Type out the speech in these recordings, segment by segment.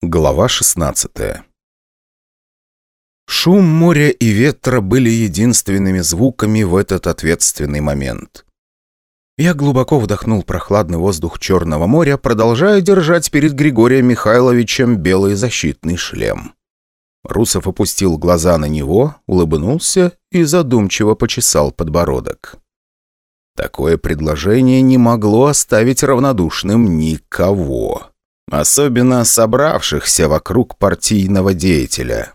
Глава 16 Шум моря и ветра были единственными звуками в этот ответственный момент. Я глубоко вдохнул прохладный воздух Черного моря, продолжая держать перед Григорием Михайловичем белый защитный шлем. Русов опустил глаза на него, улыбнулся и задумчиво почесал подбородок. Такое предложение не могло оставить равнодушным никого. Особенно собравшихся вокруг партийного деятеля.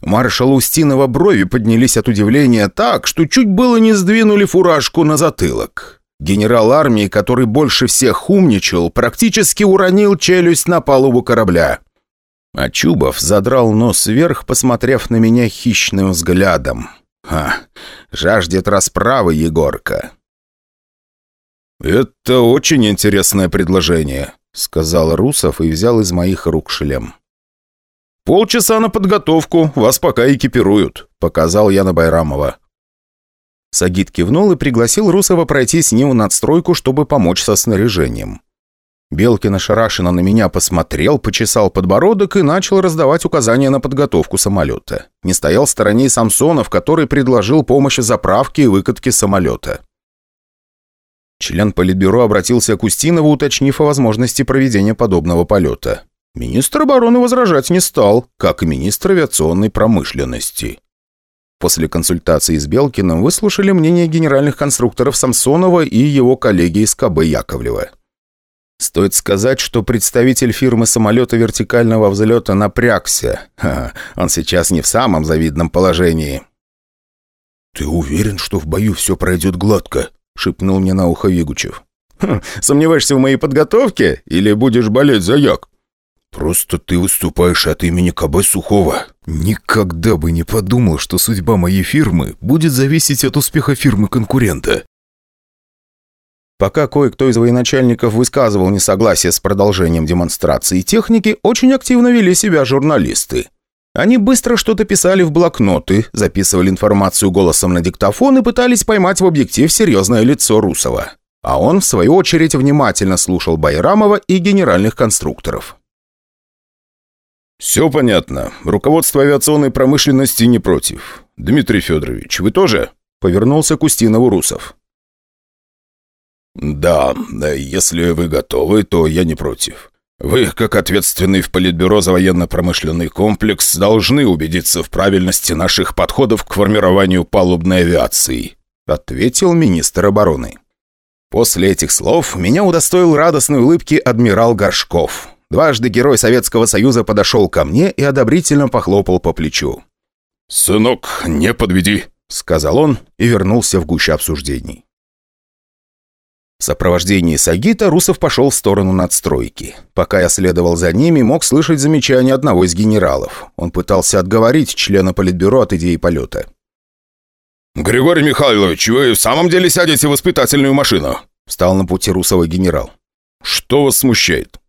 Маршал Устинова брови поднялись от удивления так, что чуть было не сдвинули фуражку на затылок. Генерал армии, который больше всех умничал, практически уронил челюсть на палубу корабля. А Чубов задрал нос вверх, посмотрев на меня хищным взглядом. «Ха! Жаждет расправы, Егорка!» «Это очень интересное предложение», — сказал Русов и взял из моих рук шлем. «Полчаса на подготовку, вас пока экипируют», — показал я на Байрамова. Сагит кивнул и пригласил Русова пройти с ним в надстройку, чтобы помочь со снаряжением. Белкин ошарашенно на меня посмотрел, почесал подбородок и начал раздавать указания на подготовку самолета. Не стоял в стороне Самсонов, который предложил помощь в заправке и выкатке самолета. Член Политбюро обратился к Устинову, уточнив о возможности проведения подобного полета. Министр обороны возражать не стал, как и министр авиационной промышленности. После консультации с Белкиным выслушали мнение генеральных конструкторов Самсонова и его коллеги из КБ Яковлева. Стоит сказать, что представитель фирмы самолета вертикального взлета напрягся. Ха, он сейчас не в самом завидном положении. «Ты уверен, что в бою все пройдет гладко?» — шепнул мне на ухо Вигучев. «Хм, «Сомневаешься в моей подготовке? Или будешь болеть за як?» «Просто ты выступаешь от имени КБ Сухого. Никогда бы не подумал, что судьба моей фирмы будет зависеть от успеха фирмы конкурента. Пока кое-кто из военачальников высказывал несогласие с продолжением демонстрации техники, очень активно вели себя журналисты. Они быстро что-то писали в блокноты, записывали информацию голосом на диктофон и пытались поймать в объектив серьезное лицо Русова. А он, в свою очередь, внимательно слушал Байрамова и генеральных конструкторов. «Все понятно. Руководство авиационной промышленности не против. Дмитрий Федорович, вы тоже?» Повернулся к Устинову Русов. «Да, если вы готовы, то я не против. Вы, как ответственный в Политбюро за военно-промышленный комплекс, должны убедиться в правильности наших подходов к формированию палубной авиации», ответил министр обороны. После этих слов меня удостоил радостной улыбки адмирал Горшков. Дважды герой Советского Союза подошел ко мне и одобрительно похлопал по плечу. «Сынок, не подведи», — сказал он и вернулся в гуще обсуждений. В сопровождении Сагита Русов пошел в сторону надстройки. Пока я следовал за ними, мог слышать замечание одного из генералов. Он пытался отговорить члена Политбюро от идеи полета. «Григорий Михайлович, вы в самом деле сядете в воспитательную машину?» Встал на пути Русова генерал. «Что вас смущает?»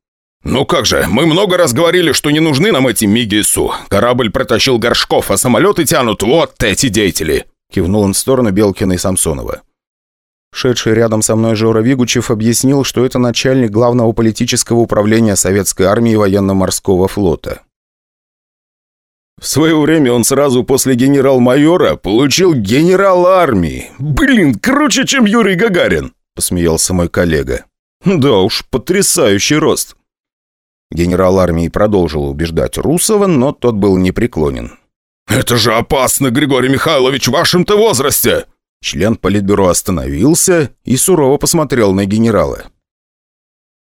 «Ну как же, мы много раз говорили, что не нужны нам эти миги СУ. Корабль протащил Горшков, а самолеты тянут вот эти деятели!» Кивнул он в сторону Белкина и Самсонова. Шедший рядом со мной Жора Вигучев объяснил, что это начальник главного политического управления Советской армии военно-морского флота. В свое время он сразу после генерал-майора получил генерал армии. Блин, круче, чем Юрий Гагарин, посмеялся мой коллега. Да уж, потрясающий рост. Генерал армии продолжил убеждать Русова, но тот был непреклонен. «Это же опасно, Григорий Михайлович, в вашем-то возрасте!» Член политбюро остановился и сурово посмотрел на генерала.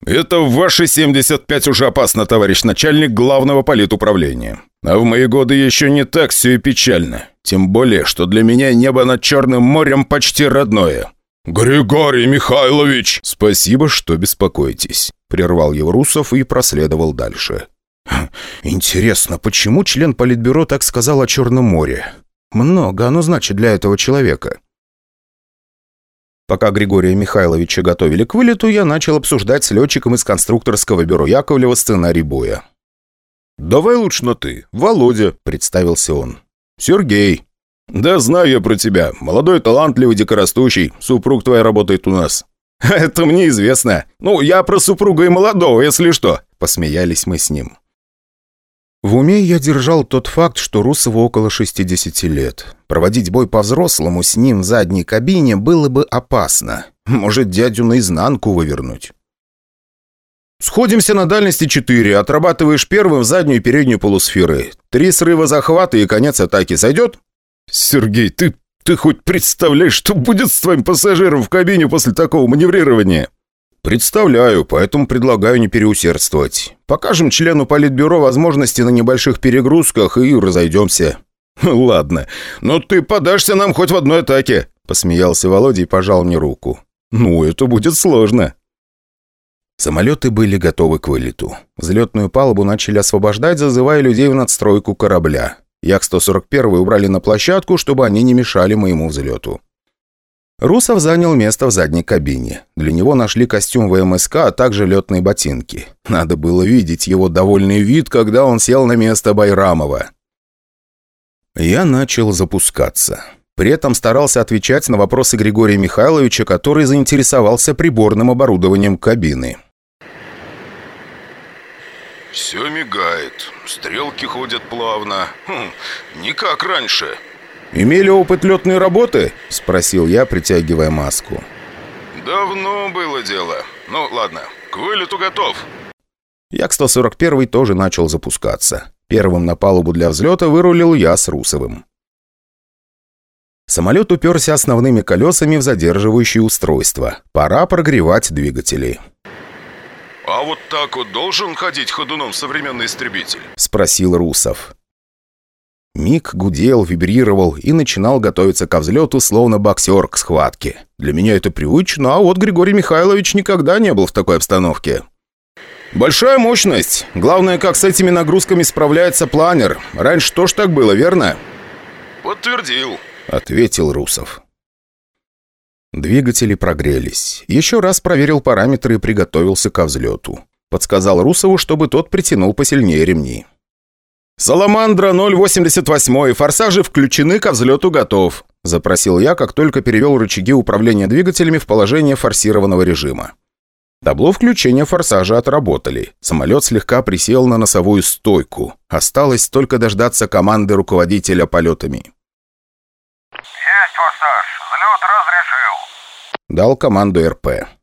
«Это в ваши 75 уже опасно, товарищ начальник главного политуправления. А в мои годы еще не так все и печально. Тем более, что для меня небо над Черным морем почти родное». «Григорий Михайлович!» «Спасибо, что беспокоитесь», — прервал его Русов и проследовал дальше. «Интересно, почему член Политбюро так сказал о Черном море? Много оно значит для этого человека». Пока Григория Михайловича готовили к вылету, я начал обсуждать с летчиком из конструкторского бюро Яковлева сценарий боя. «Давай лучше на «ты». Володя», — представился он. «Сергей». «Да знаю я про тебя. Молодой, талантливый, дикорастущий. Супруг твой работает у нас». «Это мне известно. Ну, я про супруга и молодого, если что». Посмеялись мы с ним. В уме я держал тот факт, что Русову около 60 лет. Проводить бой по-взрослому с ним в задней кабине было бы опасно. Может, дядю наизнанку вывернуть. «Сходимся на дальности 4. Отрабатываешь первым заднюю и переднюю полусферы. Три срыва захвата и конец атаки. Сойдет?» «Сергей, ты, ты хоть представляешь, что будет с твоим пассажиром в кабине после такого маневрирования?» «Представляю, поэтому предлагаю не переусердствовать. Покажем члену Политбюро возможности на небольших перегрузках и разойдемся». «Ладно, но ты подашься нам хоть в одной атаке», — посмеялся Володя и пожал мне руку. «Ну, это будет сложно». Самолеты были готовы к вылету. Взлетную палубу начали освобождать, зазывая людей в надстройку корабля. Як-141 убрали на площадку, чтобы они не мешали моему взлету. Русов занял место в задней кабине. Для него нашли костюм ВМСК, а также летные ботинки. Надо было видеть его довольный вид, когда он сел на место Байрамова. Я начал запускаться. При этом старался отвечать на вопросы Григория Михайловича, который заинтересовался приборным оборудованием кабины. «Все мигает. Стрелки ходят плавно. Хм, не как раньше». «Имели опыт летной работы?» – спросил я, притягивая маску. «Давно было дело. Ну, ладно, к вылету готов». Як-141 тоже начал запускаться. Первым на палубу для взлета вырулил я с Русовым. Самолет уперся основными колесами в задерживающее устройство. Пора прогревать двигатели. «А вот так вот должен ходить ходуном современный истребитель?» – спросил Русов. Миг гудел, вибрировал и начинал готовиться ко взлету, словно боксер к схватке. Для меня это привычно, а вот Григорий Михайлович никогда не был в такой обстановке. «Большая мощность. Главное, как с этими нагрузками справляется планер. Раньше тоже так было, верно?» «Подтвердил», — ответил Русов. Двигатели прогрелись. Еще раз проверил параметры и приготовился ко взлету. Подсказал Русову, чтобы тот притянул посильнее ремни. «Саламандра 088, форсажи включены, ко взлету готов», – запросил я, как только перевел рычаги управления двигателями в положение форсированного режима. Табло включения форсажа отработали. Самолет слегка присел на носовую стойку. Осталось только дождаться команды руководителя полетами. «Есть форсаж. Взлет разрешил», — дал команду РП.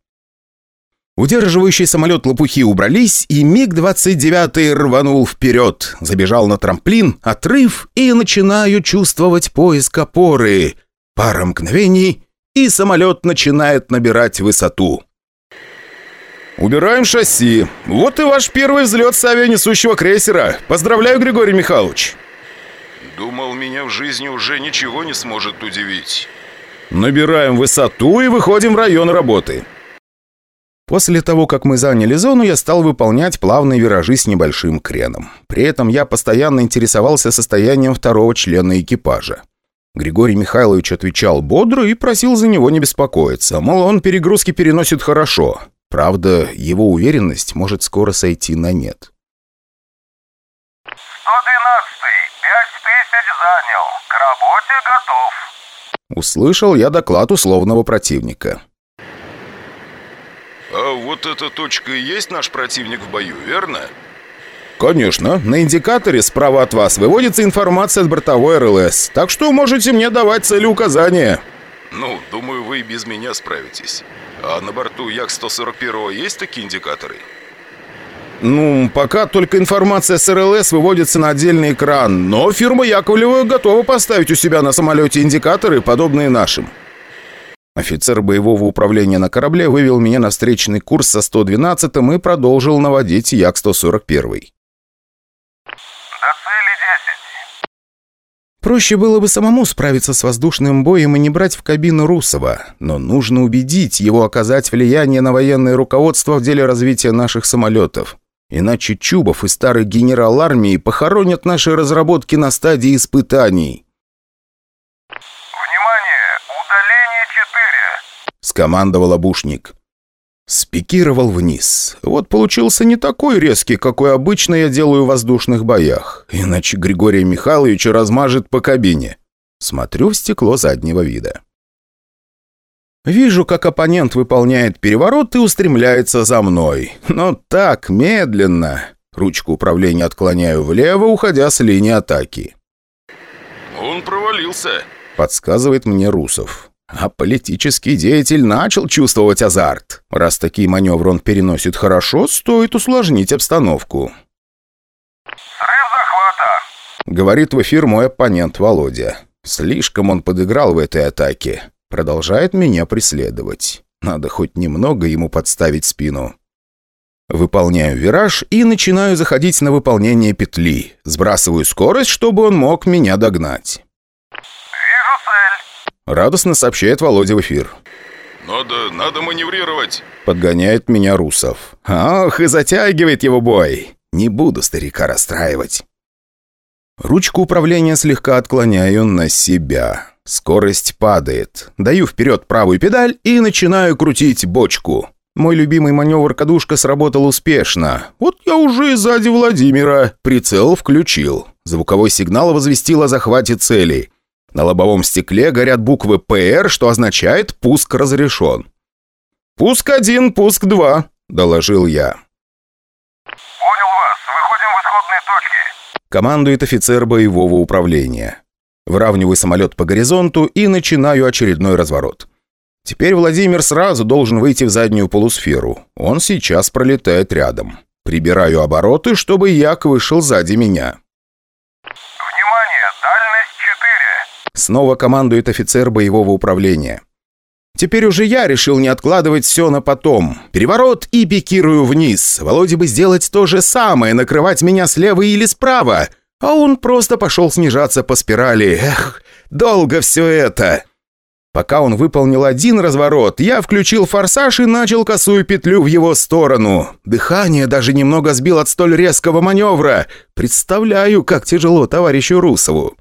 Удерживающий самолет лопухи убрались, и МиГ-29 рванул вперед. Забежал на трамплин, отрыв, и начинаю чувствовать поиск опоры. Пара мгновений, и самолет начинает набирать высоту. «Убираем шасси. Вот и ваш первый взлет с авианесущего крейсера. Поздравляю, Григорий Михайлович!» «Думал, меня в жизни уже ничего не сможет удивить». «Набираем высоту и выходим в район работы». После того, как мы заняли зону, я стал выполнять плавные виражи с небольшим креном. При этом я постоянно интересовался состоянием второго члена экипажа. Григорий Михайлович отвечал бодро и просил за него не беспокоиться, мол, он перегрузки переносит хорошо. Правда, его уверенность может скоро сойти на нет. «112-й, пять тысяч занял. К работе готов». Услышал я доклад условного противника. «А вот эта точка и есть наш противник в бою, верно?» «Конечно. На индикаторе справа от вас выводится информация от бортовой РЛС, так что можете мне давать цели указания». «Ну, думаю, вы и без меня справитесь. А на борту Як-141 есть такие индикаторы?» «Ну, пока только информация с РЛС выводится на отдельный экран, но фирма Яковлева готова поставить у себя на самолете индикаторы, подобные нашим». Офицер боевого управления на корабле вывел меня на встречный курс со 112-м и продолжил наводить Як-141. «До цели 10». Проще было бы самому справиться с воздушным боем и не брать в кабину Русова, но нужно убедить его оказать влияние на военное руководство в деле развития наших самолетов. Иначе Чубов и старый генерал армии похоронят наши разработки на стадии испытаний. «Внимание! Удаление 4!» — скомандовал обушник. Спикировал вниз. Вот получился не такой резкий, какой обычно я делаю в воздушных боях. Иначе Григория Михайловича размажет по кабине. Смотрю в стекло заднего вида. Вижу, как оппонент выполняет переворот и устремляется за мной. Но так, медленно. Ручку управления отклоняю влево, уходя с линии атаки. «Он провалился», — подсказывает мне Русов. А политический деятель начал чувствовать азарт. Раз такие маневры он переносит хорошо, стоит усложнить обстановку. Срыв захвата. Говорит в эфир мой оппонент Володя. Слишком он подыграл в этой атаке. Продолжает меня преследовать. Надо хоть немного ему подставить спину. Выполняю вираж и начинаю заходить на выполнение петли. Сбрасываю скорость, чтобы он мог меня догнать. Радостно сообщает Володя в эфир. «Надо, надо маневрировать». Подгоняет меня Русов. Ох, и затягивает его бой. Не буду старика расстраивать. Ручку управления слегка отклоняю на себя. Скорость падает. Даю вперед правую педаль и начинаю крутить бочку. Мой любимый маневр кадушка сработал успешно. Вот я уже сзади Владимира. Прицел включил. Звуковой сигнал возвестил о захвате цели. На лобовом стекле горят буквы «ПР», что означает «пуск разрешен». «Пуск один, пуск два», — доложил я. Понял вас. Выходим в исходные точки. Командует офицер боевого управления. Выравниваю самолет по горизонту и начинаю очередной разворот. Теперь Владимир сразу должен выйти в заднюю полусферу. Он сейчас пролетает рядом. Прибираю обороты, чтобы Як вышел сзади меня. Внимание. Дальность 4. Снова командует офицер боевого управления. Теперь уже я решил не откладывать все на потом. Переворот и пикирую вниз. Володя бы сделать то же самое, накрывать меня слева или справа. А он просто пошел снижаться по спирали. Эх, долго все это. Пока он выполнил один разворот, я включил форсаж и начал косую петлю в его сторону. Дыхание даже немного сбил от столь резкого маневра. Представляю, как тяжело товарищу Русову.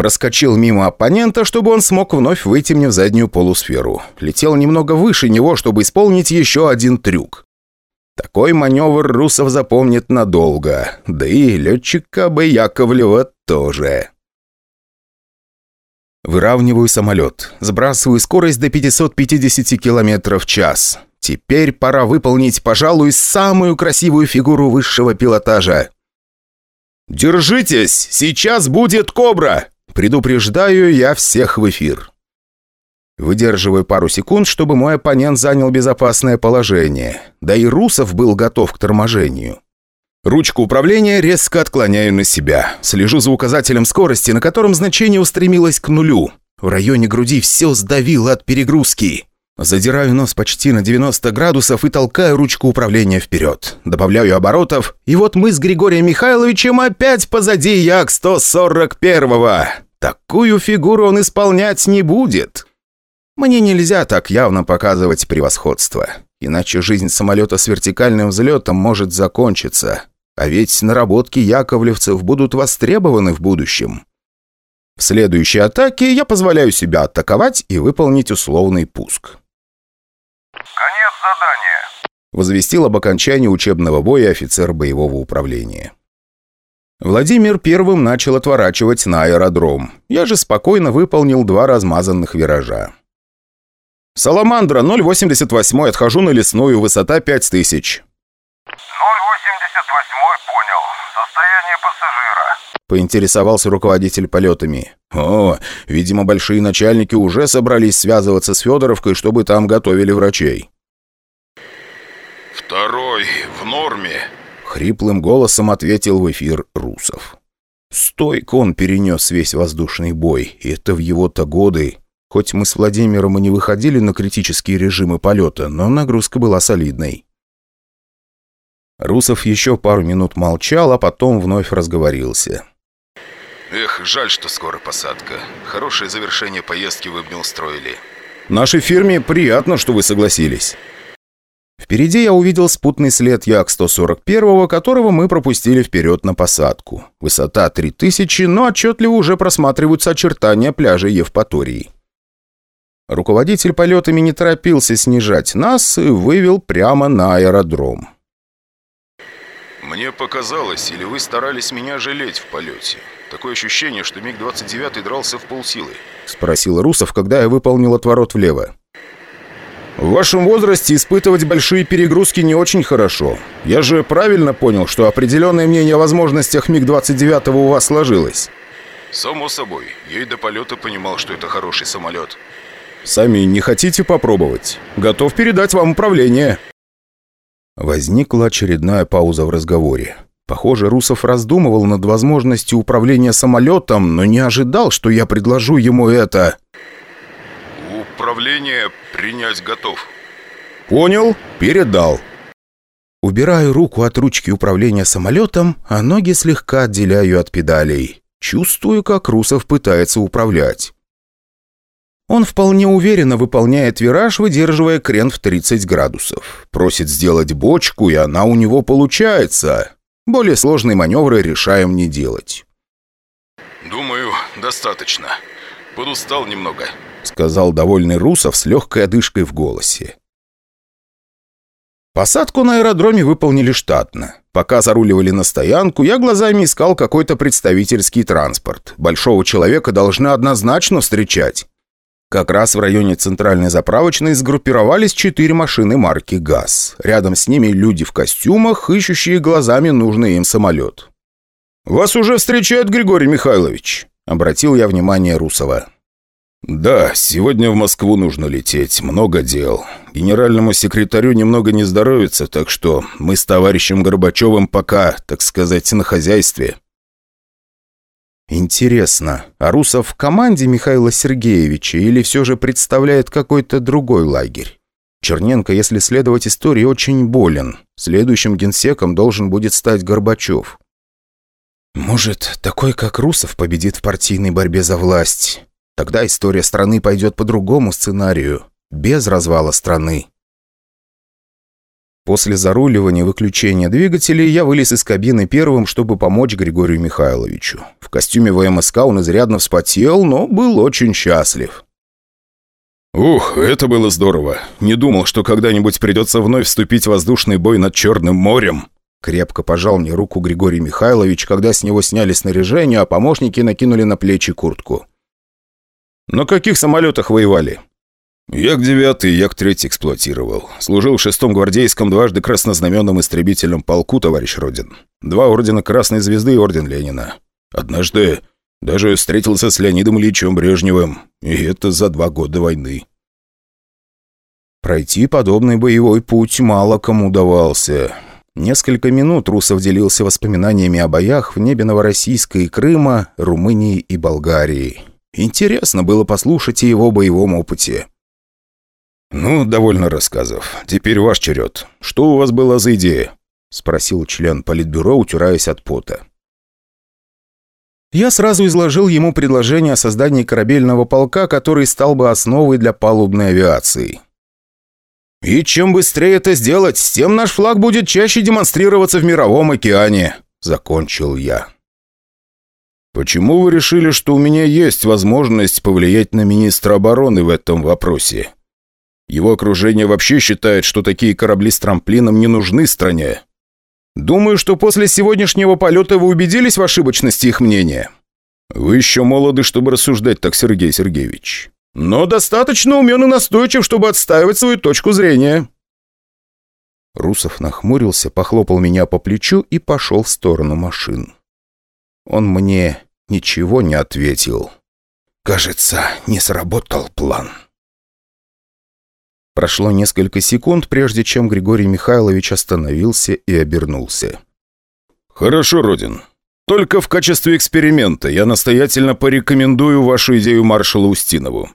Проскочил мимо оппонента, чтобы он смог вновь выйти мне в заднюю полусферу. Летел немного выше него, чтобы исполнить еще один трюк. Такой маневр Русов запомнит надолго. Да и летчика бы Яковлева тоже. Выравниваю самолет. Сбрасываю скорость до 550 км в час. Теперь пора выполнить, пожалуй, самую красивую фигуру высшего пилотажа. «Держитесь! Сейчас будет кобра!» Предупреждаю я всех в эфир. Выдерживаю пару секунд, чтобы мой оппонент занял безопасное положение. Да и Русов был готов к торможению. Ручку управления резко отклоняю на себя. Слежу за указателем скорости, на котором значение устремилось к нулю. В районе груди все сдавило от перегрузки. Задираю нос почти на 90 градусов и толкаю ручку управления вперед. Добавляю оборотов, и вот мы с Григорием Михайловичем опять позади Як-141-го. Такую фигуру он исполнять не будет. Мне нельзя так явно показывать превосходство. Иначе жизнь самолета с вертикальным взлетом может закончиться. А ведь наработки яковлевцев будут востребованы в будущем. В следующей атаке я позволяю себя атаковать и выполнить условный пуск. Конец задания. Возвестил об окончании учебного боя офицер боевого управления. Владимир первым начал отворачивать на аэродром. Я же спокойно выполнил два размазанных виража. «Саламандра, 088, отхожу на лесную, высота 5000». 088 понял. Состояние пассажира. Поинтересовался руководитель полетами. «О, видимо, большие начальники уже собрались связываться с Федоровкой, чтобы там готовили врачей». «Второй в норме». Хриплым голосом ответил в эфир Русов. Стойко он перенес весь воздушный бой, и это в его-то годы. Хоть мы с Владимиром и не выходили на критические режимы полета, но нагрузка была солидной. Русов еще пару минут молчал, а потом вновь разговорился. Эх, жаль, что скоро посадка. Хорошее завершение поездки вы бы не устроили. Нашей фирме приятно, что вы согласились. Впереди я увидел спутный след Як-141, которого мы пропустили вперед на посадку. Высота 3000, но отчетливо уже просматриваются очертания пляжа Евпатории. Руководитель полетами не торопился снижать нас и вывел прямо на аэродром. Мне показалось, или вы старались меня жалеть в полете? Такое ощущение, что МиГ-29 дрался в полсилы. Спросил Русов, когда я выполнил отворот влево. В вашем возрасте испытывать большие перегрузки не очень хорошо. Я же правильно понял, что определенное мнение о возможностях МиГ-29 у вас сложилось?» «Само собой. Я и до полета понимал, что это хороший самолет». «Сами не хотите попробовать? Готов передать вам управление». Возникла очередная пауза в разговоре. Похоже, Русов раздумывал над возможностью управления самолетом, но не ожидал, что я предложу ему это. «Управление принять готов». «Понял, передал». Убираю руку от ручки управления самолетом, а ноги слегка отделяю от педалей. Чувствую, как Русов пытается управлять. Он вполне уверенно выполняет вираж, выдерживая крен в 30 градусов. Просит сделать бочку, и она у него получается. Более сложные маневры решаем не делать. «Думаю, достаточно. Подустал немного», — сказал довольный Русов с легкой одышкой в голосе. Посадку на аэродроме выполнили штатно. Пока заруливали на стоянку, я глазами искал какой-то представительский транспорт. Большого человека должны однозначно встречать. Как раз в районе центральной заправочной сгруппировались четыре машины марки ГАЗ. Рядом с ними люди в костюмах, ищущие глазами нужный им самолет. «Вас уже встречает Григорий Михайлович», — обратил я внимание Русова. «Да, сегодня в Москву нужно лететь, много дел. Генеральному секретарю немного не здоровится, так что мы с товарищем Горбачевым пока, так сказать, на хозяйстве». Интересно, а Русов в команде Михаила Сергеевича или все же представляет какой-то другой лагерь? Черненко, если следовать истории, очень болен. Следующим генсеком должен будет стать Горбачев. Может, такой, как Русов, победит в партийной борьбе за власть? Тогда история страны пойдет по другому сценарию, без развала страны. После заруливания и выключения двигателей я вылез из кабины первым, чтобы помочь Григорию Михайловичу. В костюме ВМСК он изрядно вспотел, но был очень счастлив. «Ух, это было здорово. Не думал, что когда-нибудь придется вновь вступить в воздушный бой над Черным морем». Крепко пожал мне руку Григорий Михайлович, когда с него сняли снаряжение, а помощники накинули на плечи куртку. «На каких самолетах воевали?» Як-9 и Як-3 эксплуатировал. Служил в шестом гвардейском дважды краснознаменном истребительном полку, товарищ Родин. Два ордена Красной Звезды и орден Ленина. Однажды даже встретился с Леонидом Ильичем Брежневым. И это за два года войны. Пройти подобный боевой путь мало кому давался. Несколько минут Русов делился воспоминаниями о боях в небе Новороссийска и Крыма, Румынии и Болгарии. Интересно было послушать о его боевом опыте. «Ну, довольно рассказов. Теперь ваш черед. Что у вас было за идея?» — спросил член политбюро, утираясь от пота. Я сразу изложил ему предложение о создании корабельного полка, который стал бы основой для палубной авиации. «И чем быстрее это сделать, тем наш флаг будет чаще демонстрироваться в мировом океане», — закончил я. «Почему вы решили, что у меня есть возможность повлиять на министра обороны в этом вопросе?» Его окружение вообще считает, что такие корабли с трамплином не нужны стране. Думаю, что после сегодняшнего полета вы убедились в ошибочности их мнения. Вы еще молоды, чтобы рассуждать так, Сергей Сергеевич. Но достаточно умен и настойчив, чтобы отстаивать свою точку зрения. Русов нахмурился, похлопал меня по плечу и пошел в сторону машин. Он мне ничего не ответил. Кажется, не сработал план. Прошло несколько секунд, прежде чем Григорий Михайлович остановился и обернулся. «Хорошо, Родин. Только в качестве эксперимента я настоятельно порекомендую вашу идею маршала Устинову.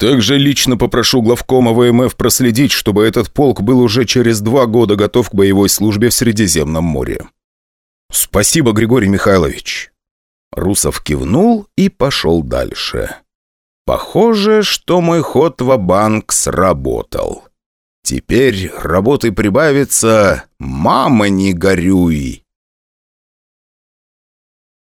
Также лично попрошу главкома ВМФ проследить, чтобы этот полк был уже через два года готов к боевой службе в Средиземном море». «Спасибо, Григорий Михайлович». Русов кивнул и пошел дальше. Похоже, что мой ход в банк сработал. Теперь работы прибавится «Мама, не горюй!»